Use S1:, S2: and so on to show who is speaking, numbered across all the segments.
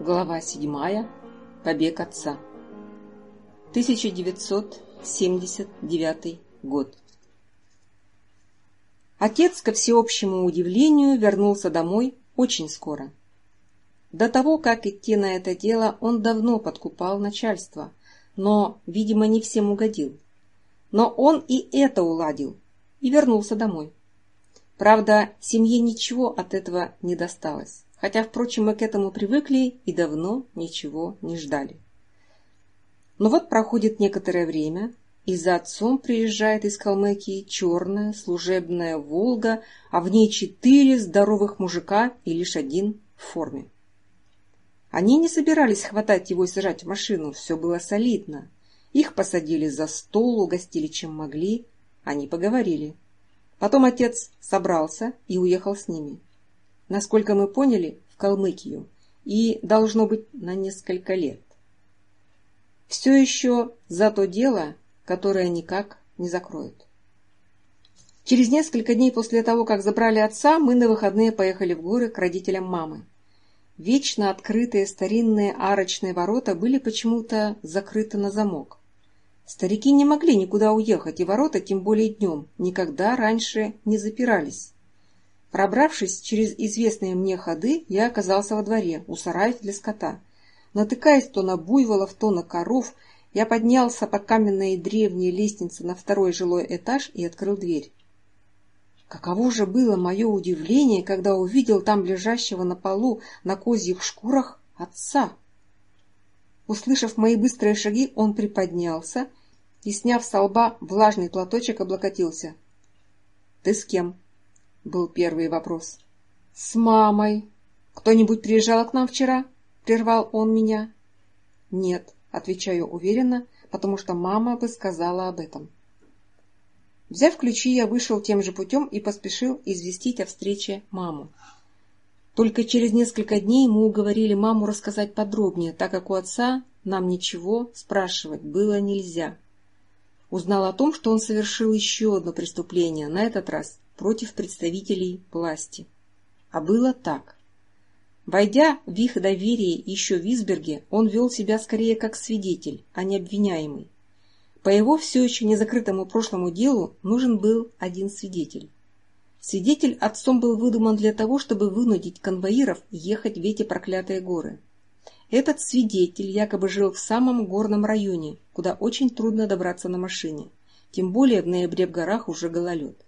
S1: Глава 7. Побег отца. 1979 год. Отец, ко всеобщему удивлению, вернулся домой очень скоро. До того, как идти на это дело, он давно подкупал начальство, но, видимо, не всем угодил. Но он и это уладил и вернулся домой. Правда, семье ничего от этого не досталось хотя, впрочем, мы к этому привыкли и давно ничего не ждали. Но вот проходит некоторое время, и за отцом приезжает из Калмыкии черная служебная «Волга», а в ней четыре здоровых мужика и лишь один в форме. Они не собирались хватать его и сажать в машину, все было солидно. Их посадили за стол, угостили чем могли, они поговорили. Потом отец собрался и уехал с ними насколько мы поняли, в Калмыкию, и должно быть на несколько лет. Все еще за то дело, которое никак не закроют. Через несколько дней после того, как забрали отца, мы на выходные поехали в горы к родителям мамы. Вечно открытые старинные арочные ворота были почему-то закрыты на замок. Старики не могли никуда уехать, и ворота, тем более днем, никогда раньше не запирались. Пробравшись через известные мне ходы, я оказался во дворе, у сарая для скота. Натыкаясь то на буйволов, то на коров, я поднялся по каменной древней лестнице на второй жилой этаж и открыл дверь. Каково же было мое удивление, когда увидел там лежащего на полу на козьих шкурах отца. Услышав мои быстрые шаги, он приподнялся и, сняв со лба влажный платочек, облокотился. — Ты с кем? был первый вопрос. «С мамой. Кто-нибудь приезжал к нам вчера?» Прервал он меня. «Нет», — отвечаю уверенно, потому что мама бы сказала об этом. Взяв ключи, я вышел тем же путем и поспешил известить о встрече маму. Только через несколько дней мы уговорили маму рассказать подробнее, так как у отца нам ничего спрашивать было нельзя. Узнал о том, что он совершил еще одно преступление, на этот раз против представителей власти. А было так. Войдя в их доверие еще в Висберге, он вел себя скорее как свидетель, а не обвиняемый. По его все еще незакрытому прошлому делу нужен был один свидетель. Свидетель отцом был выдуман для того, чтобы вынудить конвоиров ехать в эти проклятые горы. Этот свидетель якобы жил в самом горном районе, куда очень трудно добраться на машине. Тем более в ноябре в горах уже гололед.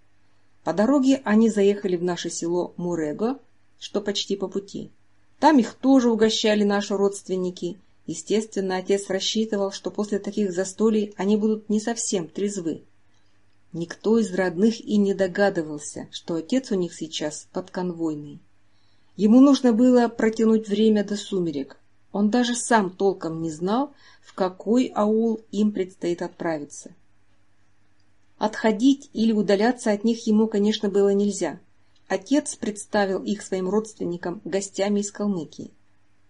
S1: По дороге они заехали в наше село Мурего, что почти по пути. Там их тоже угощали наши родственники. Естественно, отец рассчитывал, что после таких застолий они будут не совсем трезвы. Никто из родных и не догадывался, что отец у них сейчас подконвойный. Ему нужно было протянуть время до сумерек. Он даже сам толком не знал, в какой аул им предстоит отправиться. Отходить или удаляться от них ему, конечно, было нельзя. Отец представил их своим родственникам, гостями из Калмыкии.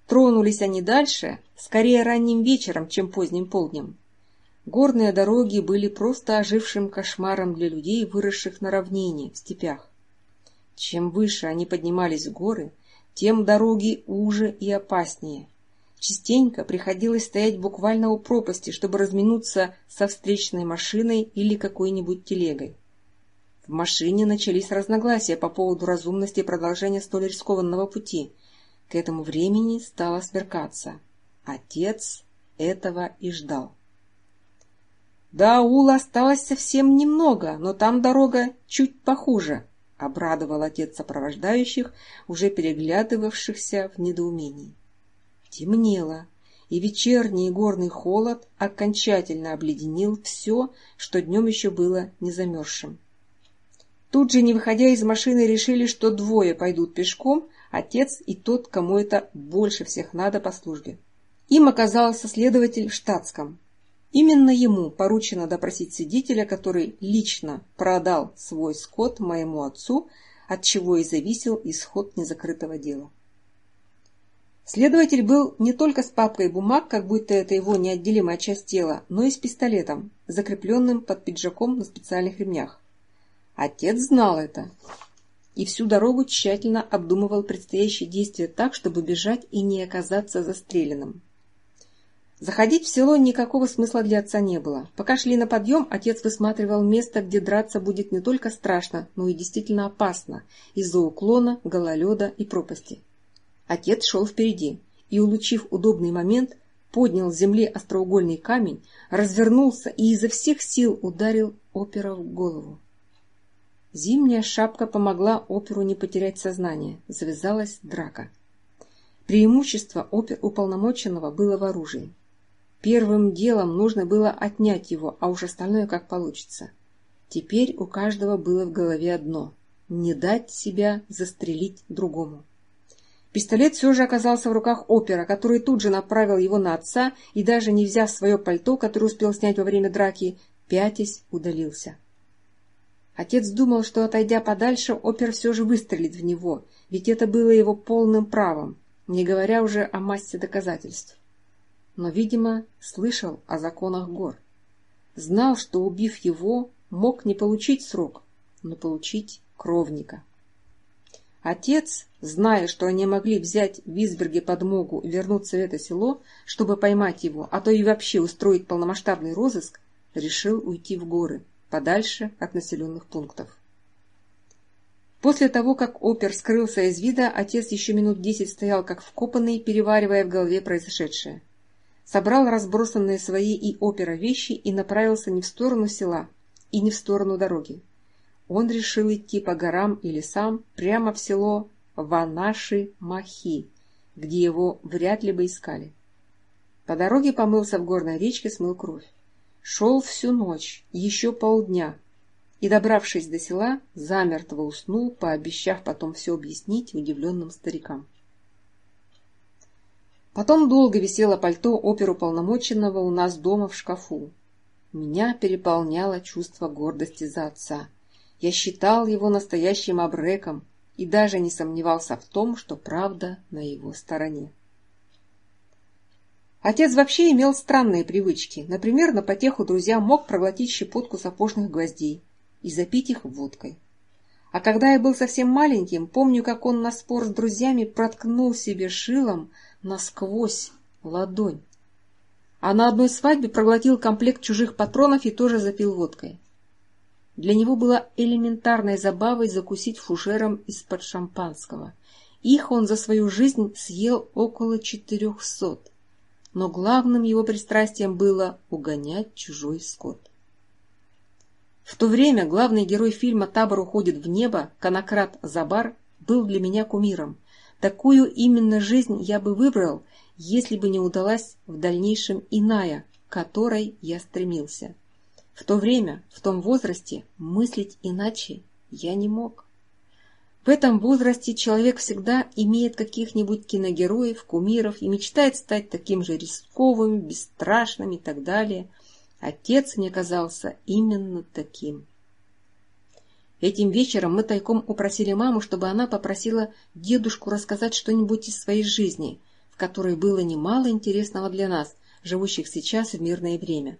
S1: Тронулись они дальше, скорее ранним вечером, чем поздним полднем. Горные дороги были просто ожившим кошмаром для людей, выросших на равнине, в степях. Чем выше они поднимались в горы, тем дороги уже и опаснее. Частенько приходилось стоять буквально у пропасти, чтобы разминуться со встречной машиной или какой-нибудь телегой. В машине начались разногласия по поводу разумности продолжения столь рискованного пути. К этому времени стало сверкаться. Отец этого и ждал. Да аула осталось совсем немного, но там дорога чуть похуже», — обрадовал отец сопровождающих, уже переглядывавшихся в недоумении. Темнело, и вечерний горный холод окончательно обледенил все, что днем еще было не замерзшим. Тут же, не выходя из машины, решили, что двое пойдут пешком, отец и тот, кому это больше всех надо по службе. Им оказался следователь в штатском. Именно ему поручено допросить свидетеля, который лично продал свой скот моему отцу, от чего и зависел исход незакрытого дела. Следователь был не только с папкой бумаг, как будто это его неотделимая часть тела, но и с пистолетом, закрепленным под пиджаком на специальных ремнях. Отец знал это и всю дорогу тщательно обдумывал предстоящие действия так, чтобы бежать и не оказаться застреленным. Заходить в село никакого смысла для отца не было. Пока шли на подъем, отец высматривал место, где драться будет не только страшно, но и действительно опасно из-за уклона, гололеда и пропасти. Отец шел впереди и, улучив удобный момент, поднял с земли остроугольный камень, развернулся и изо всех сил ударил опера в голову. Зимняя шапка помогла оперу не потерять сознание. Завязалась драка. Преимущество оперуполномоченного было в оружии. Первым делом нужно было отнять его, а уж остальное как получится. Теперь у каждого было в голове одно – не дать себя застрелить другому. Пистолет все же оказался в руках опера, который тут же направил его на отца и, даже не взяв свое пальто, которое успел снять во время драки, пятясь удалился. Отец думал, что, отойдя подальше, опер все же выстрелит в него, ведь это было его полным правом, не говоря уже о массе доказательств. Но, видимо, слышал о законах гор. Знал, что, убив его, мог не получить срок, но получить кровника. Отец, зная, что они могли взять в Висберге подмогу вернуться в это село, чтобы поймать его, а то и вообще устроить полномасштабный розыск, решил уйти в горы, подальше от населенных пунктов. После того, как опер скрылся из вида, отец еще минут десять стоял как вкопанный, переваривая в голове произошедшее. Собрал разбросанные свои и опера вещи и направился не в сторону села и не в сторону дороги он решил идти по горам и лесам прямо в село Ванаши-Махи, где его вряд ли бы искали. По дороге помылся в горной речке, смыл кровь. Шел всю ночь, еще полдня, и, добравшись до села, замертво уснул, пообещав потом все объяснить удивленным старикам. Потом долго висело пальто оперуполномоченного у нас дома в шкафу. Меня переполняло чувство гордости за отца — я считал его настоящим обреком и даже не сомневался в том, что правда на его стороне. Отец вообще имел странные привычки. Например, на потеху друзьям мог проглотить щепотку сапожных гвоздей и запить их водкой. А когда я был совсем маленьким, помню, как он на спор с друзьями проткнул себе шилом насквозь ладонь. А на одной свадьбе проглотил комплект чужих патронов и тоже запил водкой. Для него было элементарной забавой закусить фужером из-под шампанского. Их он за свою жизнь съел около четырехсот. Но главным его пристрастием было угонять чужой скот. В то время главный герой фильма «Табор уходит в небо» Конократ Забар был для меня кумиром. Такую именно жизнь я бы выбрал, если бы не удалась в дальнейшем иная, к которой я стремился. В то время, в том возрасте, мыслить иначе я не мог. В этом возрасте человек всегда имеет каких-нибудь киногероев, кумиров и мечтает стать таким же рисковым, бесстрашным и так далее. Отец мне казался именно таким. Этим вечером мы тайком упросили маму, чтобы она попросила дедушку рассказать что-нибудь из своей жизни, в которой было немало интересного для нас, живущих сейчас в мирное время.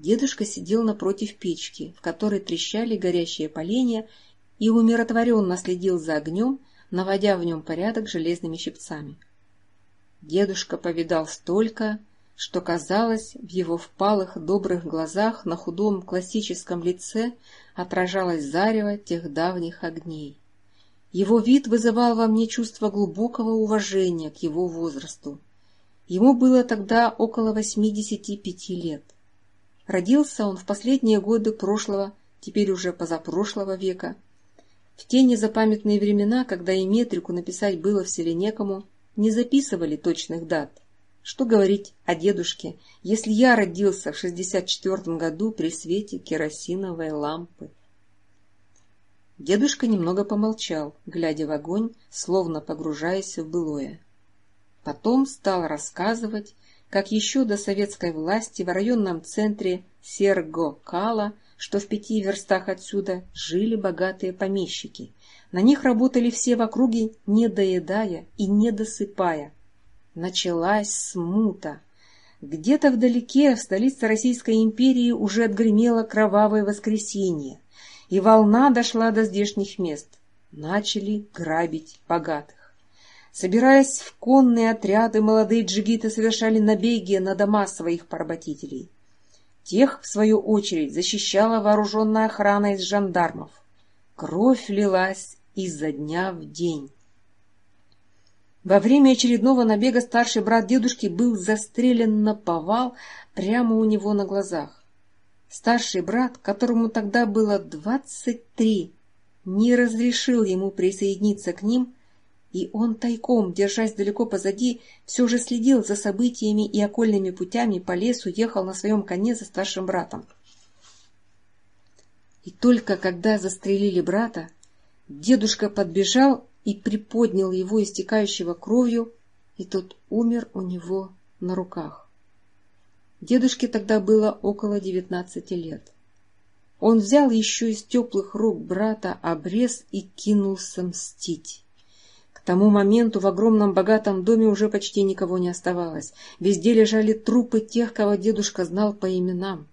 S1: Дедушка сидел напротив печки, в которой трещали горящие поленья, и умиротворенно следил за огнем, наводя в нем порядок железными щипцами. Дедушка повидал столько, что казалось, в его впалых добрых глазах на худом классическом лице отражалось зарево тех давних огней. Его вид вызывал во мне чувство глубокого уважения к его возрасту. Ему было тогда около 85 лет. Родился он в последние годы прошлого, теперь уже позапрошлого века. В те незапамятные времена, когда и метрику написать было в некому, не записывали точных дат. Что говорить о дедушке, если я родился в 64 году при свете керосиновой лампы? Дедушка немного помолчал, глядя в огонь, словно погружаясь в былое. Потом стал рассказывать, как еще до советской власти в районном центре Серго-Кала, что в пяти верстах отсюда, жили богатые помещики. На них работали все в округе, не доедая и не досыпая. Началась смута. Где-то вдалеке, в столице Российской империи, уже отгремело кровавое воскресенье, и волна дошла до здешних мест. Начали грабить богатых. Собираясь в конные отряды, молодые джигиты совершали набеги на дома своих поработителей. Тех, в свою очередь, защищала вооруженная охрана из жандармов. Кровь лилась изо дня в день. Во время очередного набега старший брат дедушки был застрелен на повал прямо у него на глазах. Старший брат, которому тогда было двадцать три, не разрешил ему присоединиться к ним, и он тайком, держась далеко позади, все же следил за событиями и окольными путями по лесу ехал на своем коне за старшим братом. И только когда застрелили брата, дедушка подбежал и приподнял его истекающего кровью, и тот умер у него на руках. Дедушке тогда было около девятнадцати лет. Он взял еще из теплых рук брата обрез и кинулся мстить тому моменту в огромном богатом доме уже почти никого не оставалось. Везде лежали трупы тех, кого дедушка знал по именам.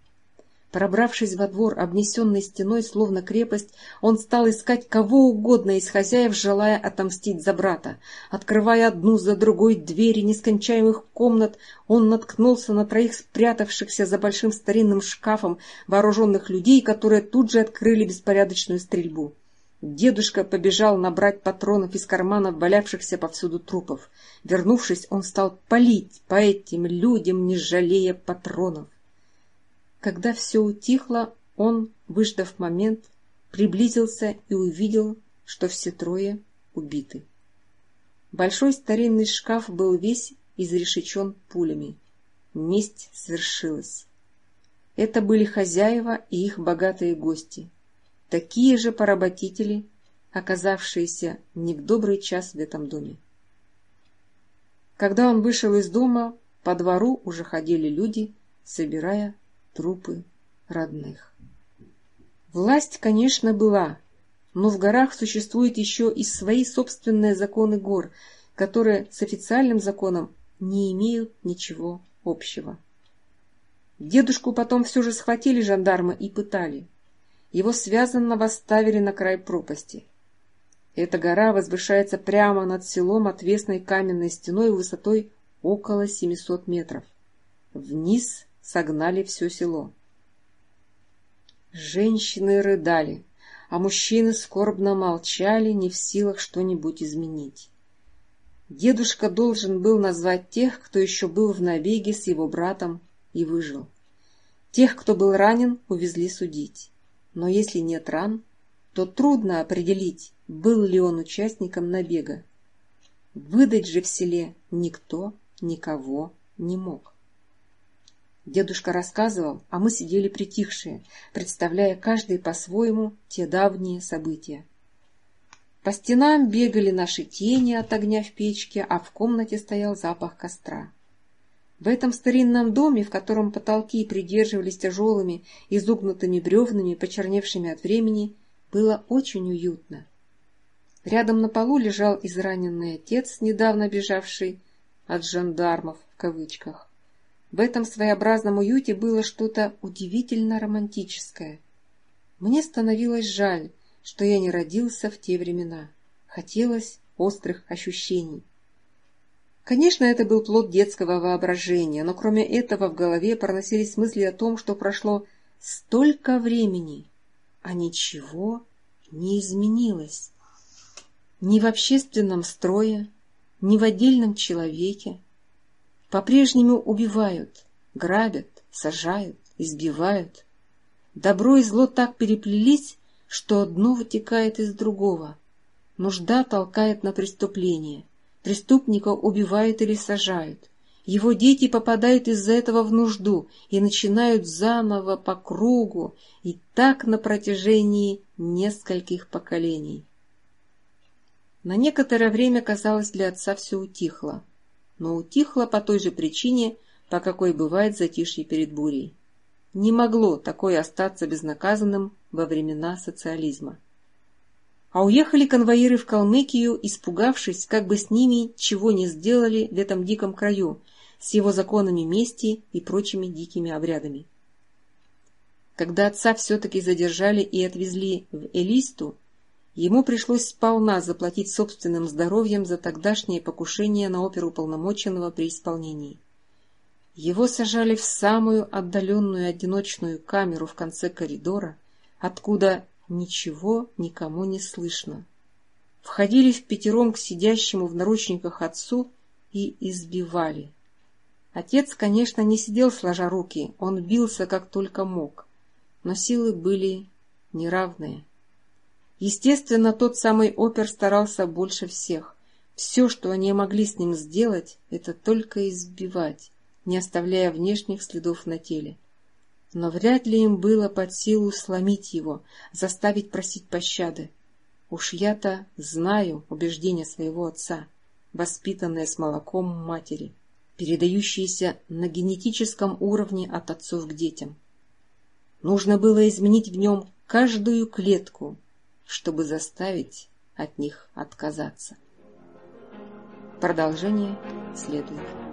S1: Пробравшись во двор, обнесенный стеной, словно крепость, он стал искать кого угодно из хозяев, желая отомстить за брата. Открывая одну за другой двери нескончаемых комнат, он наткнулся на троих спрятавшихся за большим старинным шкафом вооруженных людей, которые тут же открыли беспорядочную стрельбу. Дедушка побежал набрать патронов из карманов, валявшихся повсюду трупов. Вернувшись, он стал палить по этим людям, не жалея патронов. Когда все утихло, он, выждав момент, приблизился и увидел, что все трое убиты. Большой старинный шкаф был весь изрешечен пулями. Месть свершилась. Это были хозяева и их богатые гости такие же поработители, оказавшиеся не в добрый час в этом доме. Когда он вышел из дома, по двору уже ходили люди, собирая трупы родных. Власть, конечно, была, но в горах существуют еще и свои собственные законы гор, которые с официальным законом не имеют ничего общего. Дедушку потом все же схватили жандармы и пытали. Его связанного ставили на край пропасти. Эта гора возвышается прямо над селом отвесной каменной стеной высотой около 700 метров. Вниз согнали все село. Женщины рыдали, а мужчины скорбно молчали, не в силах что-нибудь изменить. Дедушка должен был назвать тех, кто еще был в набеге с его братом и выжил. Тех, кто был ранен, увезли судить но если нет ран, то трудно определить, был ли он участником набега. Выдать же в селе никто никого не мог. Дедушка рассказывал, а мы сидели притихшие, представляя каждый по-своему те давние события. По стенам бегали наши тени от огня в печке, а в комнате стоял запах костра. В этом старинном доме, в котором потолки придерживались тяжелыми, изогнутыми бревнами, почерневшими от времени, было очень уютно. Рядом на полу лежал израненный отец, недавно бежавший от жандармов в кавычках. В этом своеобразном уюте было что-то удивительно романтическое. Мне становилось жаль, что я не родился в те времена. Хотелось острых ощущений. Конечно, это был плод детского воображения, но кроме этого в голове проносились мысли о том, что прошло столько времени, а ничего не изменилось. Ни в общественном строе, ни в отдельном человеке. По-прежнему убивают, грабят, сажают, избивают. Добро и зло так переплелись, что одно вытекает из другого. Нужда толкает на преступление, Преступника убивают или сажают. Его дети попадают из-за этого в нужду и начинают заново по кругу, и так на протяжении нескольких поколений. На некоторое время, казалось, для отца все утихло. Но утихло по той же причине, по какой бывает затишье перед бурей. Не могло такое остаться безнаказанным во времена социализма а уехали конвоиры в Калмыкию, испугавшись, как бы с ними чего не сделали в этом диком краю, с его законами мести и прочими дикими обрядами. Когда отца все-таки задержали и отвезли в Элисту, ему пришлось сполна заплатить собственным здоровьем за тогдашнее покушение на оперу полномоченного при исполнении. Его сажали в самую отдаленную одиночную камеру в конце коридора, откуда Ничего никому не слышно. Входили в пятером к сидящему в наручниках отцу и избивали. Отец, конечно, не сидел сложа руки, он бился как только мог, но силы были неравные. Естественно, тот самый опер старался больше всех. Все, что они могли с ним сделать, это только избивать, не оставляя внешних следов на теле но вряд ли им было под силу сломить его, заставить просить пощады. Уж я-то знаю убеждения своего отца, воспитанные с молоком матери, передающиеся на генетическом уровне от отцов к детям. Нужно было изменить в нем каждую клетку, чтобы заставить от них отказаться. Продолжение следует.